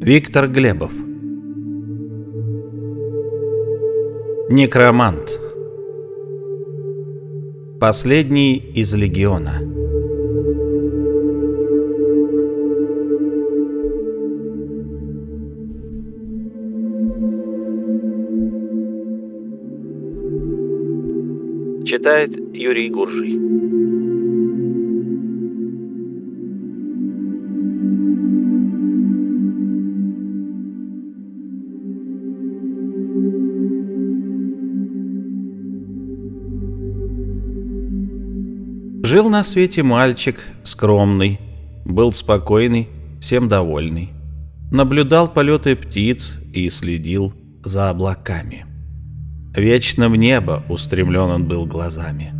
Виктор Глебов. Некромант. Последний из легиона. Читает Юрий Гуржий Жил на свете мальчик, скромный, был спокойный, всем довольный. Наблюдал полеты птиц и следил за облаками. Вечно в небо устремлен он был глазами.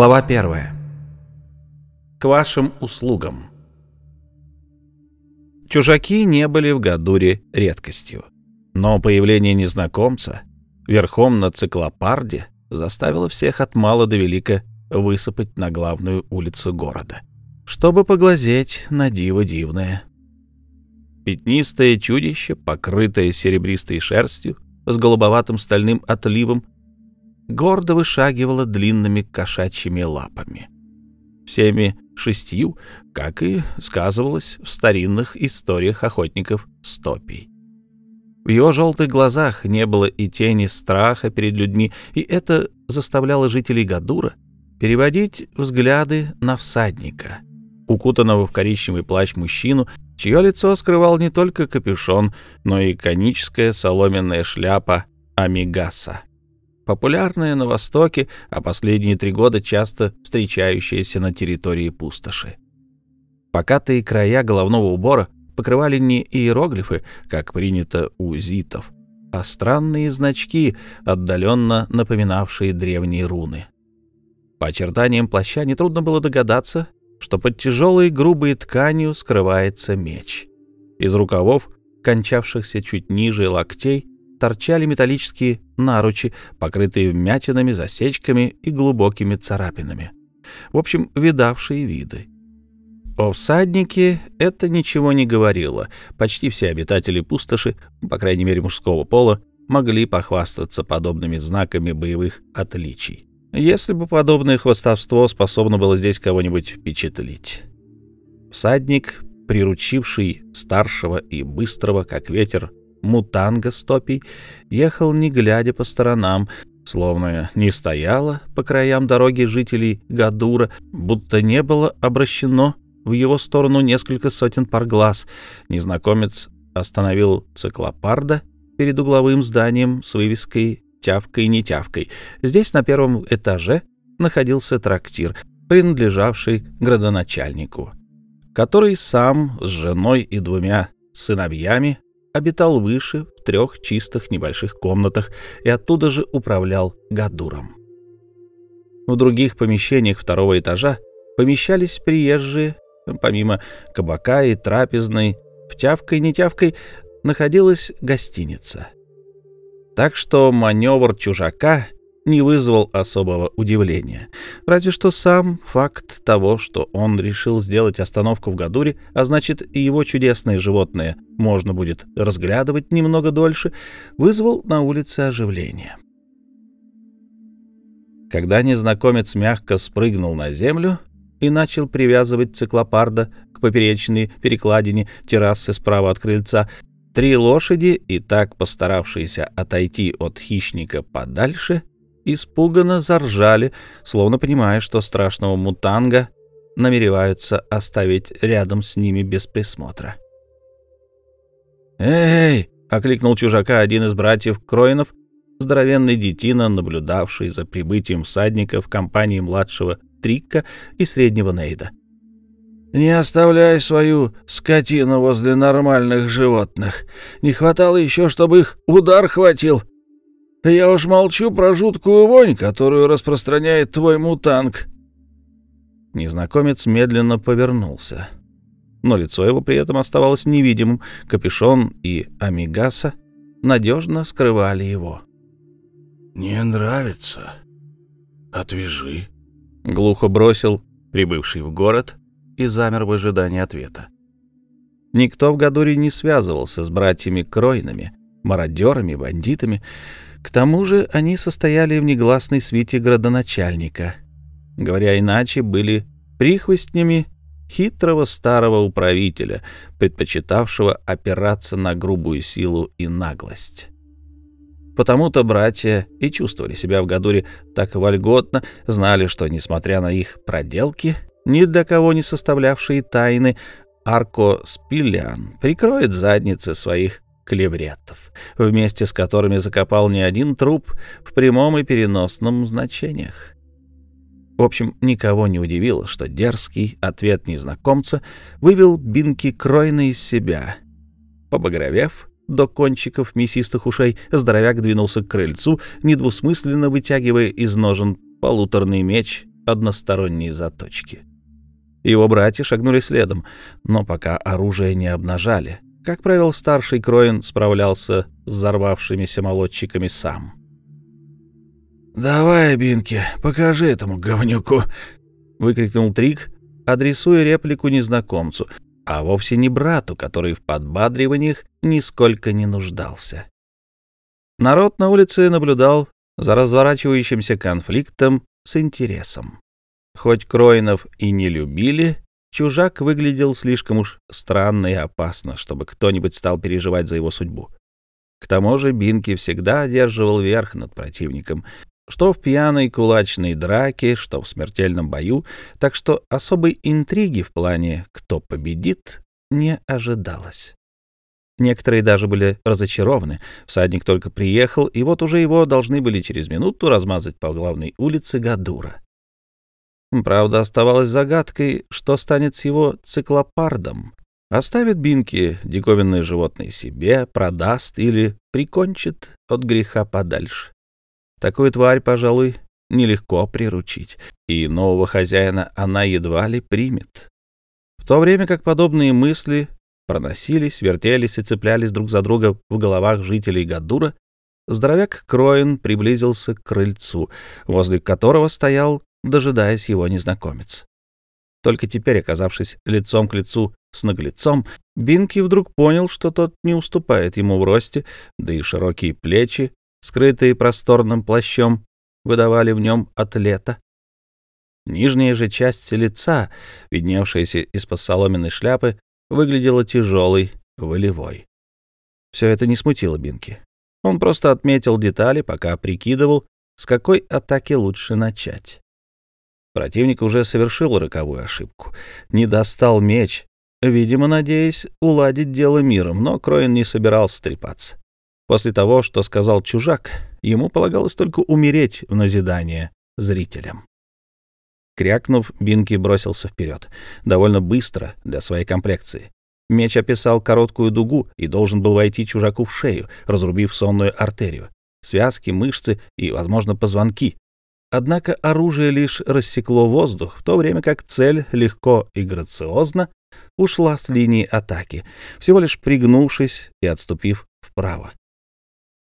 Глава первая. К вашим услугам. Чужаки не были в Гадуре редкостью, но появление незнакомца верхом на циклопарде заставило всех от мала до велика высыпать на главную улицу города, чтобы поглазеть на диво дивное. Пятнистое чудище, покрытое серебристой шерстью, с голубоватым стальным отливом, гордо вышагивала длинными кошачьими лапами. Всеми шестью, как и сказывалось в старинных историях охотников стопий. В его желтых глазах не было и тени страха перед людьми, и это заставляло жителей Гадура переводить взгляды на всадника, укутанного в коричневый плащ мужчину, чье лицо скрывал не только капюшон, но и коническая соломенная шляпа Амигаса популярная на Востоке, а последние три года часто встречающаяся на территории пустоши. Покатые края головного убора покрывали не иероглифы, как принято у зитов, а странные значки, отдаленно напоминавшие древние руны. По очертаниям плаща нетрудно было догадаться, что под тяжелой грубой тканью скрывается меч. Из рукавов, кончавшихся чуть ниже локтей, торчали металлические наручи, покрытые вмятинами, засечками и глубокими царапинами. В общем, видавшие виды. О всаднике это ничего не говорило. Почти все обитатели пустоши, по крайней мере мужского пола, могли похвастаться подобными знаками боевых отличий. Если бы подобное хвостовство способно было здесь кого-нибудь впечатлить. Всадник, приручивший старшего и быстрого, как ветер, мутанга стопий ехал не глядя по сторонам, словно не стояло по краям дороги жителей Гадура, будто не было обращено в его сторону несколько сотен пар глаз. Незнакомец остановил циклопарда перед угловым зданием с вывеской «Тявкой-не тявкой». Здесь на первом этаже находился трактир, принадлежавший градоначальнику, который сам с женой и двумя сыновьями обитал выше, в трех чистых небольших комнатах, и оттуда же управлял Гадуром. В других помещениях второго этажа помещались приезжие, помимо кабака и трапезной, в тявкой-нетявкой находилась гостиница. Так что маневр чужака не вызвал особого удивления. Разве что сам факт того, что он решил сделать остановку в Гадуре, а значит и его чудесное животное можно будет разглядывать немного дольше, вызвал на улице оживление. Когда незнакомец мягко спрыгнул на землю и начал привязывать циклопарда к поперечной перекладине террасы справа от крыльца, Три лошади, и так постаравшиеся отойти от хищника подальше, испуганно заржали, словно понимая, что страшного мутанга намереваются оставить рядом с ними без присмотра. «Эй!» — окликнул чужака один из братьев Кроинов, здоровенный детина, наблюдавший за прибытием всадника в компании младшего Трикка и среднего Нейда. «Не оставляй свою скотину возле нормальных животных. Не хватало еще, чтобы их удар хватил», Я уж молчу про жуткую вонь, которую распространяет твой мутанг». Незнакомец медленно повернулся. Но лицо его при этом оставалось невидимым. Капюшон и амигаса надежно скрывали его. «Не нравится? Отвяжи», — глухо бросил прибывший в город и замер в ожидании ответа. Никто в Гадуре не связывался с братьями Кройнами, мародерами, бандитами. К тому же они состояли в негласной свите градоначальника. Говоря иначе, были прихвостнями хитрого старого управителя, предпочитавшего опираться на грубую силу и наглость. Потому-то братья и чувствовали себя в Гадуре так вольготно, знали, что, несмотря на их проделки, ни для кого не составлявшие тайны, Арко Спиллиан прикроет задницы своих клевретов, вместе с которыми закопал не один труп в прямом и переносном значениях. В общем, никого не удивило, что дерзкий ответ незнакомца вывел Бинки Кройна из себя. Побагровев до кончиков мясистых ушей, здоровяк двинулся к крыльцу, недвусмысленно вытягивая из ножен полуторный меч односторонней заточки. Его братья шагнули следом, но пока оружие не обнажали. Как правило, старший Кроин справлялся с взорвавшимися молодчиками сам. «Давай, Бинки, покажи этому говнюку!» — выкрикнул Трик, адресуя реплику незнакомцу, а вовсе не брату, который в подбадриваниях нисколько не нуждался. Народ на улице наблюдал за разворачивающимся конфликтом с интересом. Хоть Кроинов и не любили, чужак выглядел слишком уж странно и опасно, чтобы кто-нибудь стал переживать за его судьбу. К тому же Бинки всегда одерживал верх над противником, что в пьяной кулачной драке, что в смертельном бою, так что особой интриги в плане «кто победит» не ожидалось. Некоторые даже были разочарованы. Всадник только приехал, и вот уже его должны были через минуту размазать по главной улице Гадура. Правда, оставалось загадкой, что станет с его циклопардом. Оставит Бинки диковинное животное себе, продаст или прикончит от греха подальше. Такую тварь, пожалуй, нелегко приручить, и нового хозяина она едва ли примет. В то время как подобные мысли проносились, вертелись и цеплялись друг за друга в головах жителей Гадура, здоровяк Кроин приблизился к крыльцу, возле которого стоял дожидаясь его незнакомец. Только теперь, оказавшись лицом к лицу с наглецом, Бинки вдруг понял, что тот не уступает ему в росте, да и широкие плечи, скрытые просторным плащом, выдавали в нем атлета. Нижняя же часть лица, видневшаяся из-под соломенной шляпы, выглядела тяжелой, волевой. Все это не смутило Бинки. Он просто отметил детали, пока прикидывал, с какой атаки лучше начать. Противник уже совершил роковую ошибку. Не достал меч, видимо, надеясь уладить дело миром, но Кроин не собирался трепаться. После того, что сказал чужак, ему полагалось только умереть в назидание зрителям. Крякнув, Бинки бросился вперед, довольно быстро для своей комплекции. Меч описал короткую дугу и должен был войти чужаку в шею, разрубив сонную артерию, связки, мышцы и, возможно, позвонки, Однако оружие лишь рассекло воздух, в то время как цель легко и грациозно ушла с линии атаки, всего лишь пригнувшись и отступив вправо.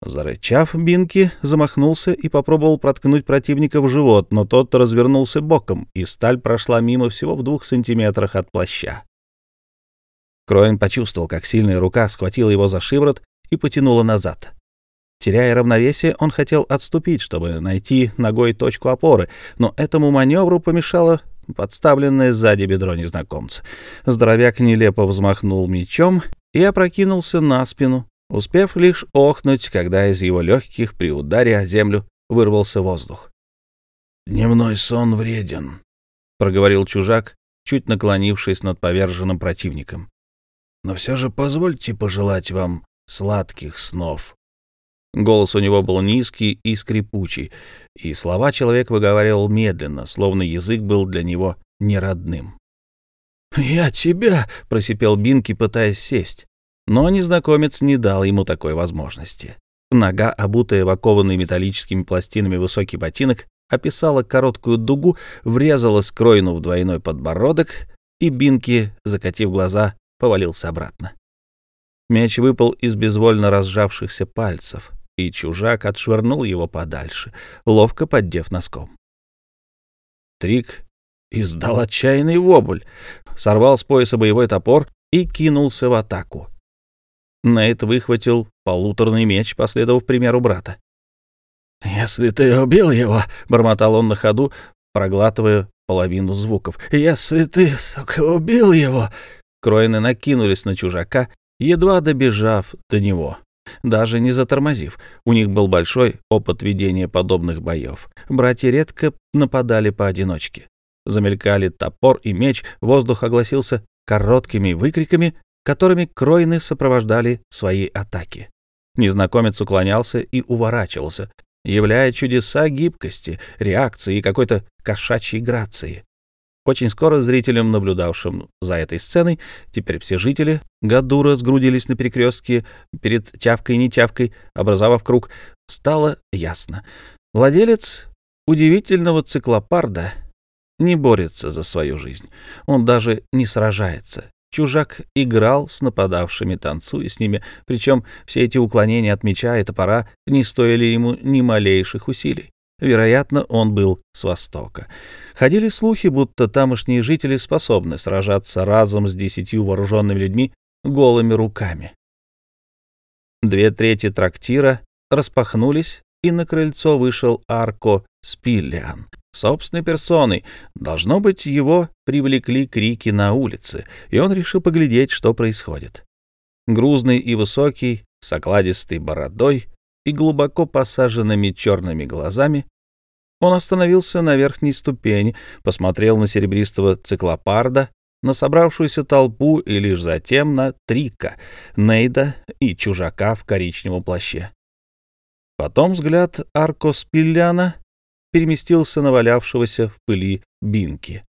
Зарычав, Бинки замахнулся и попробовал проткнуть противника в живот, но тот развернулся боком, и сталь прошла мимо всего в двух сантиметрах от плаща. Кроин почувствовал, как сильная рука схватила его за шиворот и потянула назад. Теряя равновесие, он хотел отступить, чтобы найти ногой точку опоры, но этому маневру помешало подставленное сзади бедро незнакомца. Здоровяк нелепо взмахнул мечом и опрокинулся на спину, успев лишь охнуть, когда из его легких при ударе о землю вырвался воздух. «Дневной сон вреден», — проговорил чужак, чуть наклонившись над поверженным противником. «Но все же позвольте пожелать вам сладких снов». Голос у него был низкий и скрипучий, и слова человек выговаривал медленно, словно язык был для него неродным. «Я тебя!» — просипел Бинки, пытаясь сесть. Но незнакомец не дал ему такой возможности. Нога, обутая в окованный металлическими пластинами высокий ботинок, описала короткую дугу, врезалась Кройну в двойной подбородок, и Бинки, закатив глаза, повалился обратно. Мяч выпал из безвольно разжавшихся пальцев, и чужак отшвырнул его подальше, ловко поддев носком. Трик издал отчаянный вопль, сорвал с пояса боевой топор и кинулся в атаку. Нейт выхватил полуторный меч, последовав примеру брата. «Если ты убил его», — бормотал он на ходу, проглатывая половину звуков. «Если ты, сука, убил его...» Кроины накинулись на чужака, едва добежав до него, даже не затормозив. У них был большой опыт ведения подобных боев. Братья редко нападали поодиночке. Замелькали топор и меч, воздух огласился короткими выкриками, которыми Кройны сопровождали свои атаки. Незнакомец уклонялся и уворачивался, являя чудеса гибкости, реакции и какой-то кошачьей грации. Очень скоро зрителям, наблюдавшим за этой сценой, теперь все жители Гадура сгрудились на перекрестке перед тявкой-нетявкой, образовав круг, стало ясно. Владелец удивительного циклопарда не борется за свою жизнь. Он даже не сражается. Чужак играл с нападавшими, танцуя с ними, причем все эти уклонения от меча и топора не стоили ему ни малейших усилий. Вероятно, он был с востока. Ходили слухи, будто тамошние жители способны сражаться разом с десятью вооруженными людьми голыми руками. Две трети трактира распахнулись, и на крыльцо вышел Арко Спиллиан собственной персоной. Должно быть, его привлекли крики на улице, и он решил поглядеть, что происходит. Грузный и высокий, с окладистой бородой и глубоко посаженными черными глазами, он остановился на верхней ступени, посмотрел на серебристого циклопарда, на собравшуюся толпу и лишь затем на Трика, Нейда и чужака в коричневом плаще. Потом взгляд Арко Спилляна переместился на валявшегося в пыли Бинки.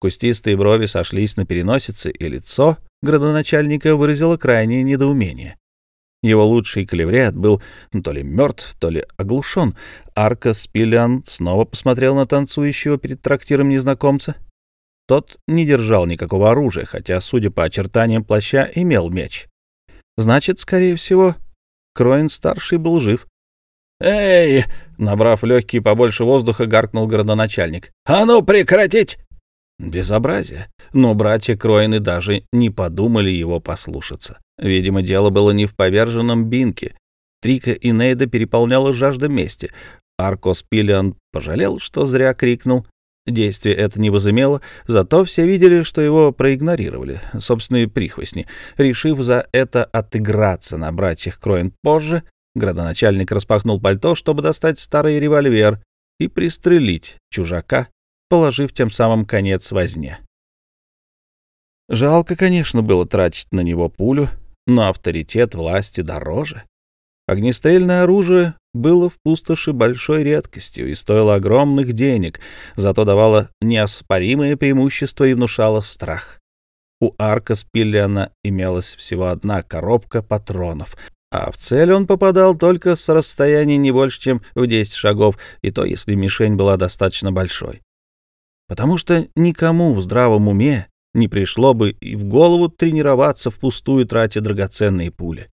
Кустистые брови сошлись на переносице, и лицо градоначальника выразило крайнее недоумение. Его лучший клеврет был то ли мертв, то ли оглушен. Арка Спилян снова посмотрел на танцующего перед трактиром незнакомца. Тот не держал никакого оружия, хотя, судя по очертаниям плаща, имел меч. Значит, скорее всего, Кроин-старший был жив. «Эй!» — набрав легкие побольше воздуха, гаркнул городоначальник. «А ну, прекратить!» Безобразие. Но братья Кроины даже не подумали его послушаться. Видимо, дело было не в поверженном Бинке. Трика и Нейда переполняла жажда мести. Аркос Пиллиан пожалел, что зря крикнул. Действие это не возымело, зато все видели, что его проигнорировали, собственные прихвостни. Решив за это отыграться на братьях Кроин позже, Градоначальник распахнул пальто, чтобы достать старый револьвер и пристрелить чужака, положив тем самым конец возне. Жалко, конечно, было тратить на него пулю, но авторитет власти дороже. Огнестрельное оружие было в пустоши большой редкостью и стоило огромных денег, зато давало неоспоримое преимущество и внушало страх. У Арка Спиллиана имелась всего одна коробка патронов, а в цель он попадал только с расстояния не больше, чем в 10 шагов, и то, если мишень была достаточно большой. Потому что никому в здравом уме не пришло бы и в голову тренироваться впустую, тратя драгоценные пули.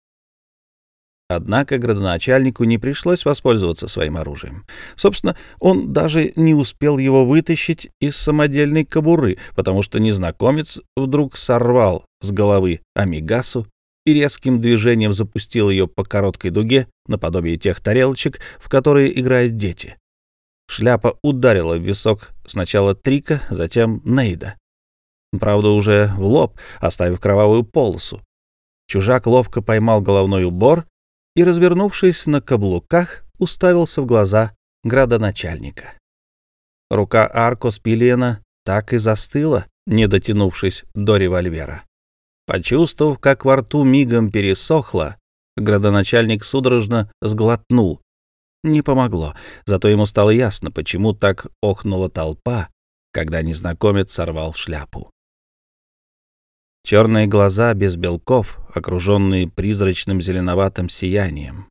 Однако градоначальнику не пришлось воспользоваться своим оружием. Собственно, он даже не успел его вытащить из самодельной кобуры, потому что незнакомец вдруг сорвал с головы амигасу и резким движением запустил ее по короткой дуге, наподобие тех тарелочек, в которые играют дети. Шляпа ударила в висок сначала Трика, затем Нейда. Правда, уже в лоб, оставив кровавую полосу. Чужак ловко поймал головной убор и, развернувшись на каблуках, уставился в глаза градоначальника. Рука Арко Спилиена так и застыла, не дотянувшись до револьвера. Почувствовав, как во рту мигом пересохло, градоначальник судорожно сглотнул. Не помогло, зато ему стало ясно, почему так охнула толпа, когда незнакомец сорвал шляпу. Черные глаза без белков, окруженные призрачным зеленоватым сиянием.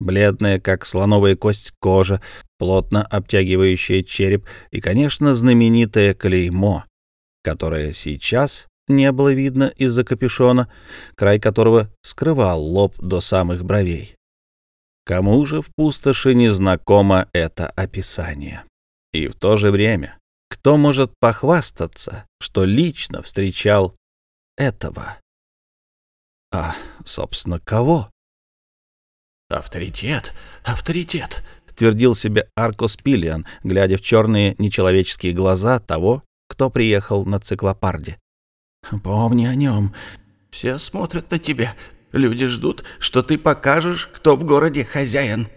бледная, как слоновая кость кожа, плотно обтягивающая череп и, конечно, знаменитое клеймо, которое сейчас не было видно из-за капюшона, край которого скрывал лоб до самых бровей. Кому же в пустоши незнакомо это описание? И в то же время, кто может похвастаться, что лично встречал этого? А, собственно, кого? «Авторитет, авторитет», — твердил себе Аркос Пилиан, глядя в черные нечеловеческие глаза того, кто приехал на циклопарде. «Помни о нем. Все смотрят на тебя. Люди ждут, что ты покажешь, кто в городе хозяин».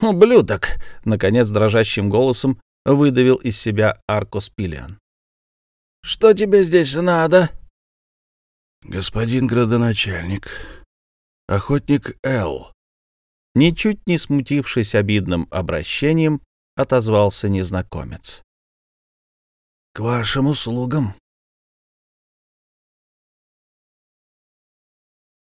«Ублюдок!» — наконец дрожащим голосом выдавил из себя Аркос Пилиан. «Что тебе здесь надо?» «Господин градоначальник, охотник Эл». Ничуть не смутившись обидным обращением, отозвался незнакомец. «К вашим услугам,